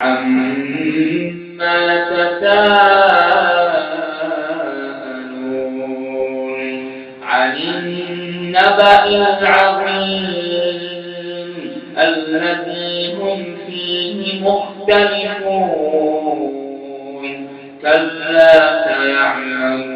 عما تساءلون عن النبأ العظيم الذي هم فيه مختلفون. كلا سيعلمون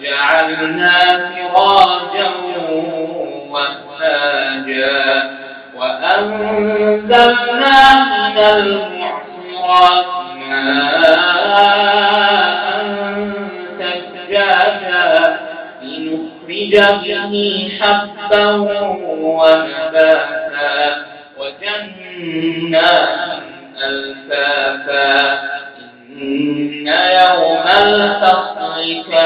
وجعلنا سراجا وهاجا وأنزلنا من المعصرات ماء ثجاجا لنخرج به حبا ونباتا وجنات ألفافا إن يوم الفصل كان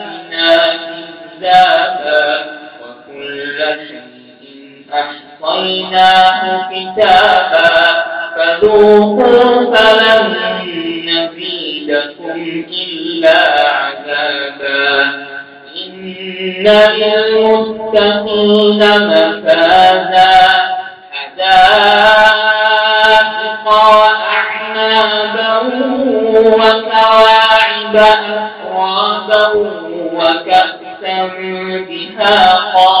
كتابا فذوقوا فلن نزيدكم إلا عذابا. إن للمتقين مفازا. حدائق وأعنابا وكواعب أترابا وكأسا دهاقا لا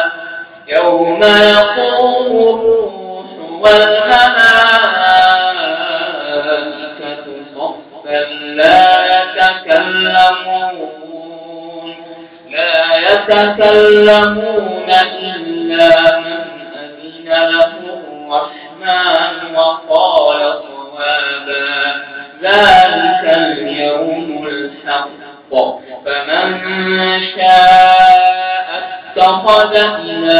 يوم يقوم الروح والملائكة صفا لا يتكلمون. لا يتكلمون إلا من أذن له الرحمن وقال صوابا. ذلك اليوم الحق. فمن شاء اتخذ إلى